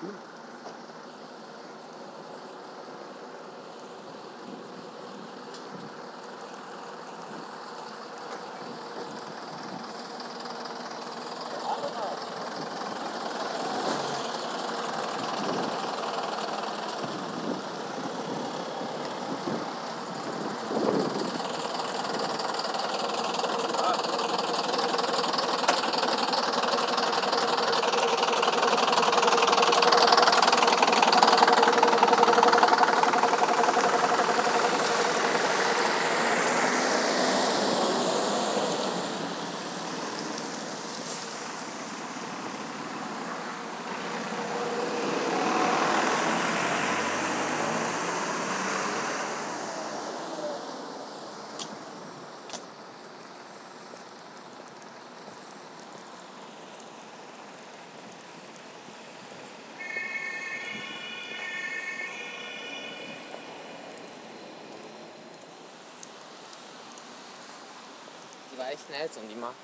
Cool. War echt nett und die macht